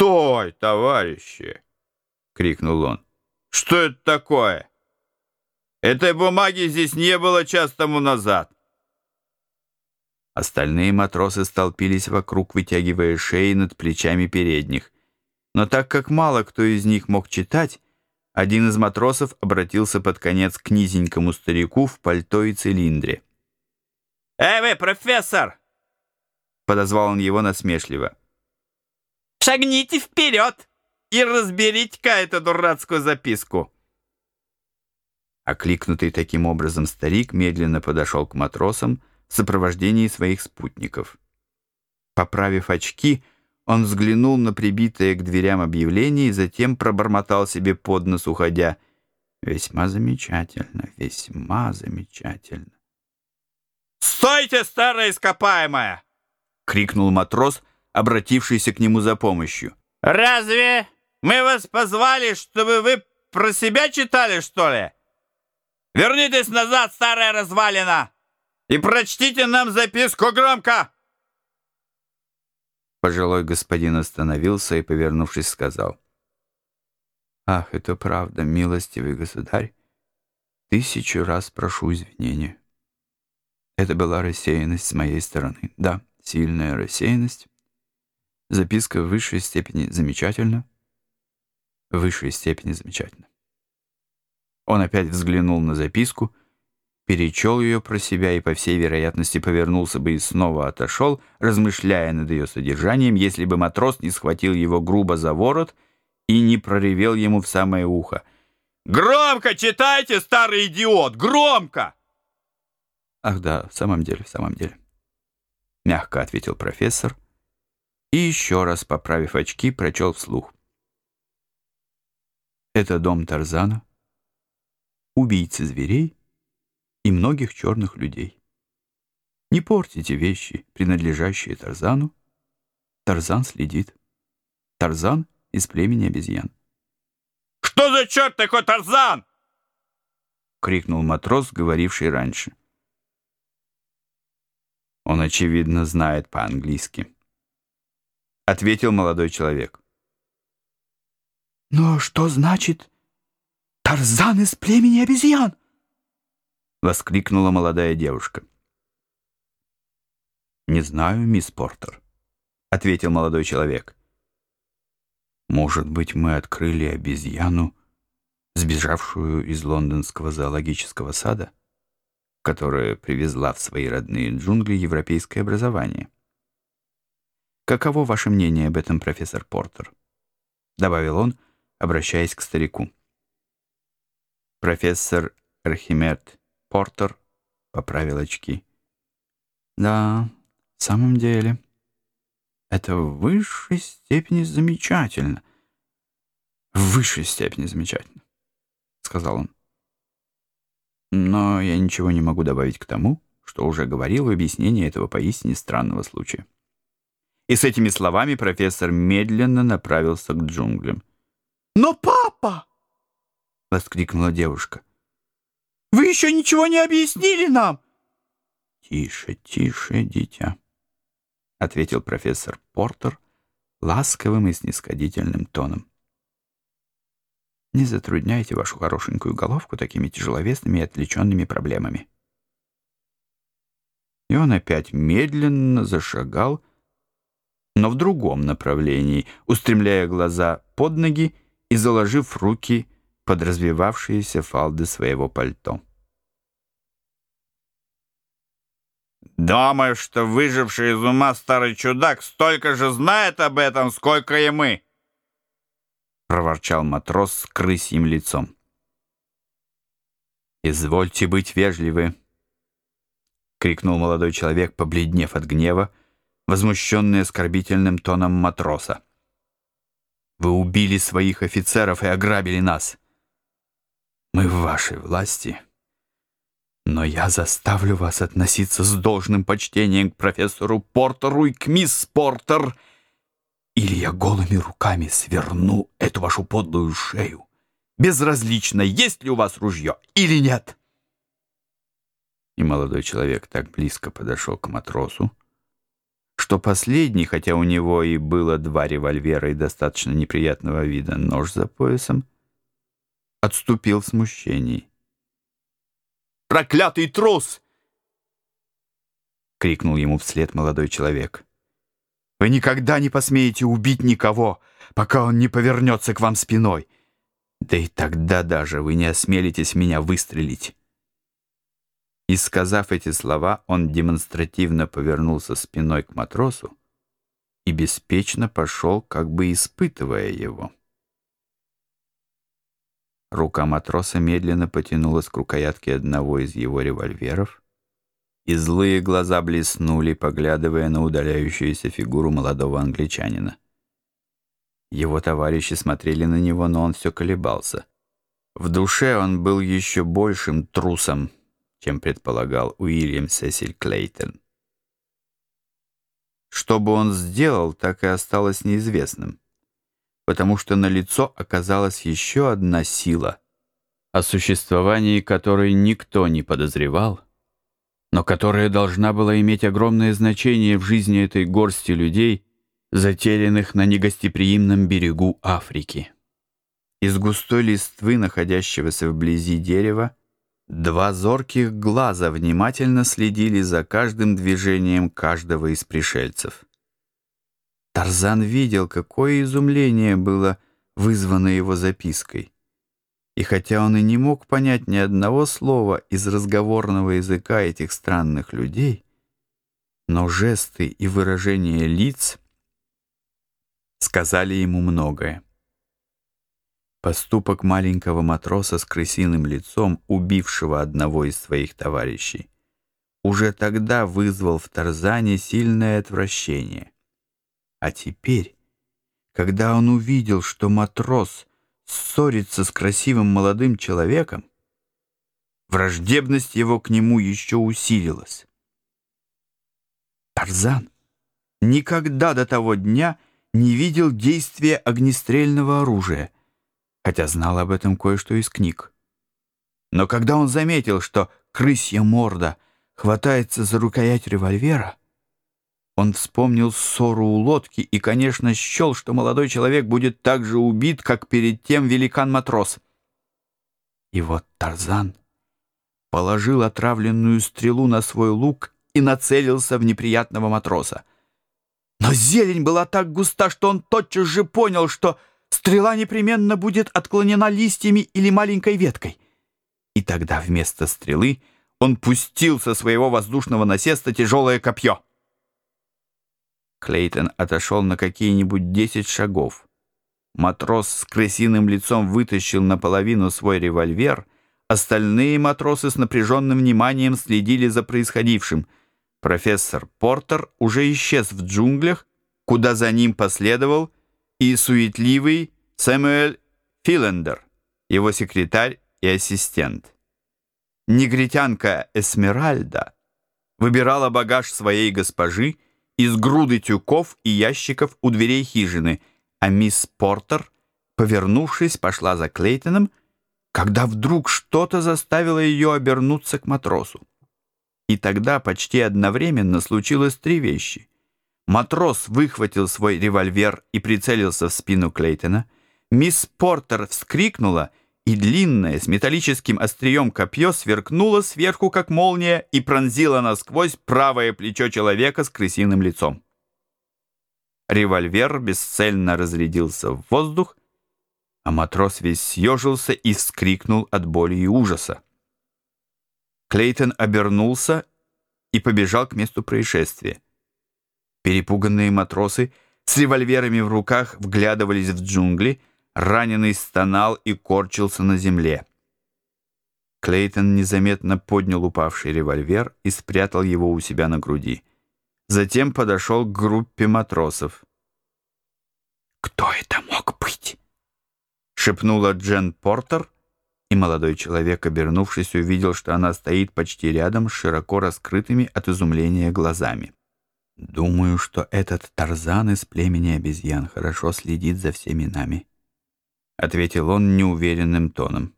«Стой, товарищи!» — крикнул он. «Что это такое? Этой бумаги здесь не было час тому назад». Остальные матросы столпились вокруг, вытягивая шеи над плечами передних. Но так как мало кто из них мог читать, один из матросов обратился под конец к низенькому старику в пальто и цилиндре. «Эй вы, профессор!» Подозвал он его насмешливо. «Шагните вперед и разберите-ка эту дурацкую записку!» Окликнутый таким образом старик медленно подошел к матросам в сопровождении своих спутников. Поправив очки, он взглянул на прибитое к дверям объявление и затем пробормотал себе под нос, уходя. «Весьма замечательно, весьма замечательно». «Стойте, старая ископаемая!» — крикнул матрос, обратившийся к нему за помощью. «Разве мы вас позвали, чтобы вы про себя читали, что ли? Вернитесь назад, старая развалина, и прочтите нам записку громко!» Пожилой господин остановился и, повернувшись, сказал. «Ах, это правда, милостивый государь! Тысячу раз прошу извинения. Это была рассеянность с моей стороны. Да, сильная рассеянность. Записка в высшей степени замечательна. В высшей степени замечательна. Он опять взглянул на записку, перечел ее про себя и, по всей вероятности, повернулся бы и снова отошел, размышляя над ее содержанием, если бы матрос не схватил его грубо за ворот и не проревел ему в самое ухо. «Громко читайте, старый идиот! Громко!» «Ах да, в самом деле, в самом деле», — мягко ответил профессор и еще раз, поправив очки, прочел вслух. «Это дом Тарзана, убийцы зверей, и многих черных людей. Не портите вещи, принадлежащие Тарзану. Тарзан следит. Тарзан из племени обезьян. «Что за черт такой Тарзан?» — крикнул матрос, говоривший раньше. Он, очевидно, знает по-английски. Ответил молодой человек. «Но что значит Тарзан из племени обезьян?» — воскликнула молодая девушка. «Не знаю, мисс Портер», — ответил молодой человек. «Может быть, мы открыли обезьяну, сбежавшую из лондонского зоологического сада, которая привезла в свои родные джунгли европейское образование. Каково ваше мнение об этом, профессор Портер?» — добавил он, обращаясь к старику. Профессор Архимед Портер поправил очки. «Да, в самом деле, это в высшей степени замечательно. В высшей степени замечательно», — сказал он. «Но я ничего не могу добавить к тому, что уже говорил в объяснении этого поистине странного случая». И с этими словами профессор медленно направился к джунглям. «Но папа!» — воскликнула девушка. Вы еще ничего не объяснили нам!» «Тише, тише, дитя», — ответил профессор Портер ласковым и снисходительным тоном. «Не затрудняйте вашу хорошенькую головку такими тяжеловесными и отвлеченными проблемами». И он опять медленно зашагал, но в другом направлении, устремляя глаза под ноги и заложив руки под развивавшиеся фалды своего пальто. «Думаю, что выживший из ума старый чудак столько же знает об этом, сколько и мы!» проворчал матрос с крысьим лицом. «Извольте быть вежливы!» — крикнул молодой человек, побледнев от гнева, возмущенный оскорбительным тоном матроса. «Вы убили своих офицеров и ограбили нас!» Мы в вашей власти. Но я заставлю вас относиться с должным почтением к профессору Портеру и к мисс Портер, или я голыми руками сверну эту вашу подлую шею. Безразлично, есть ли у вас ружье или нет. И молодой человек так близко подошел к матросу, что последний, хотя у него и было два револьвера и достаточно неприятного вида нож за поясом, отступил в смущении. «Проклятый трус!» — крикнул ему вслед молодой человек. «Вы никогда не посмеете убить никого, пока он не повернется к вам спиной. Да и тогда даже вы не осмелитесь меня выстрелить». И, сказав эти слова, он демонстративно повернулся спиной к матросу и беспечно пошел, как бы испытывая его. Рука матроса медленно потянулась к рукоятке одного из его револьверов, и злые глаза блеснули, поглядывая на удаляющуюся фигуру молодого англичанина. Его товарищи смотрели на него, но он все колебался. В душе он был еще большим трусом, чем предполагал Уильям Сесиль Клейтон. Что бы он сделал, так и осталось неизвестным, потому что на лицо оказалась еще одна сила, о существовании которой никто не подозревал, но которая должна была иметь огромное значение в жизни этой горсти людей, затерянных на негостеприимном берегу Африки. Из густой листвы, находящегося вблизи дерева, Два зорких глаза внимательно следили за каждым движением каждого из пришельцев. Тарзан видел, какое изумление было вызвано его запиской. И хотя он и не мог понять ни одного слова из разговорного языка этих странных людей, но жесты и выражения лиц сказали ему многое. Поступок маленького матроса с крысиным лицом, убившего одного из своих товарищей, уже тогда вызвал в Тарзане сильное отвращение. А теперь, когда он увидел, что матрос ссорится с красивым молодым человеком, враждебность его к нему еще усилилась. Тарзан никогда до того дня не видел действия огнестрельного оружия — хотя знал об этом кое-что из книг. Но когда он заметил, что крысья морда хватается за рукоять револьвера, он вспомнил ссору у лодки и, конечно, счел, что молодой человек будет так же убит, как перед тем великан-матрос. И вот Тарзан положил отравленную стрелу на свой лук и нацелился в неприятного матроса. Но зелень была так густа, что он тотчас же понял, что стрела непременно будет отклонена листьями или маленькой веткой. И тогда вместо стрелы он пустил со своего воздушного насеста тяжелое копье. Клейтон отошел на какие-нибудь десять шагов. Матрос с крысиным лицом вытащил наполовину свой револьвер, остальные матросы с напряженным вниманием следили за происходившим. Профессор Портер уже исчез в джунглях, куда за ним последовал и суетливый Сэмюэль Филендер, его секретарь и ассистент. Негритянка Эсмеральда выбирала багаж своей госпожи из груды тюков и ящиков у дверей хижины, а мисс Портер, повернувшись, пошла за Клейтоном, когда вдруг что-то заставило ее обернуться к матросу. И тогда почти одновременно случилось три вещи. Матрос выхватил свой револьвер и прицелился в спину Клейтона. Мисс Портер вскрикнула, и длинное с металлическим острием копье сверкнуло сверху, как молния, и пронзило насквозь правое плечо человека с крысиным лицом. Револьвер бесцельно разрядился в воздух, а матрос весь съежился и вскрикнул от боли и ужаса. Клейтон обернулся и побежал к месту происшествия. Перепуганные матросы с револьверами в руках вглядывались в джунгли, раненый стонал и корчился на земле. Клейтон незаметно поднял упавший револьвер и спрятал его у себя на груди. Затем подошел к группе матросов. «Кто это мог быть?» — шепнула Джен Портер, и молодой человек, обернувшись, увидел, что она стоит почти рядом с широко раскрытыми от изумления глазами. Думаю, что этот Тарзан из племени обезьян хорошо следит за всеми нами, ответил он неуверенным тоном.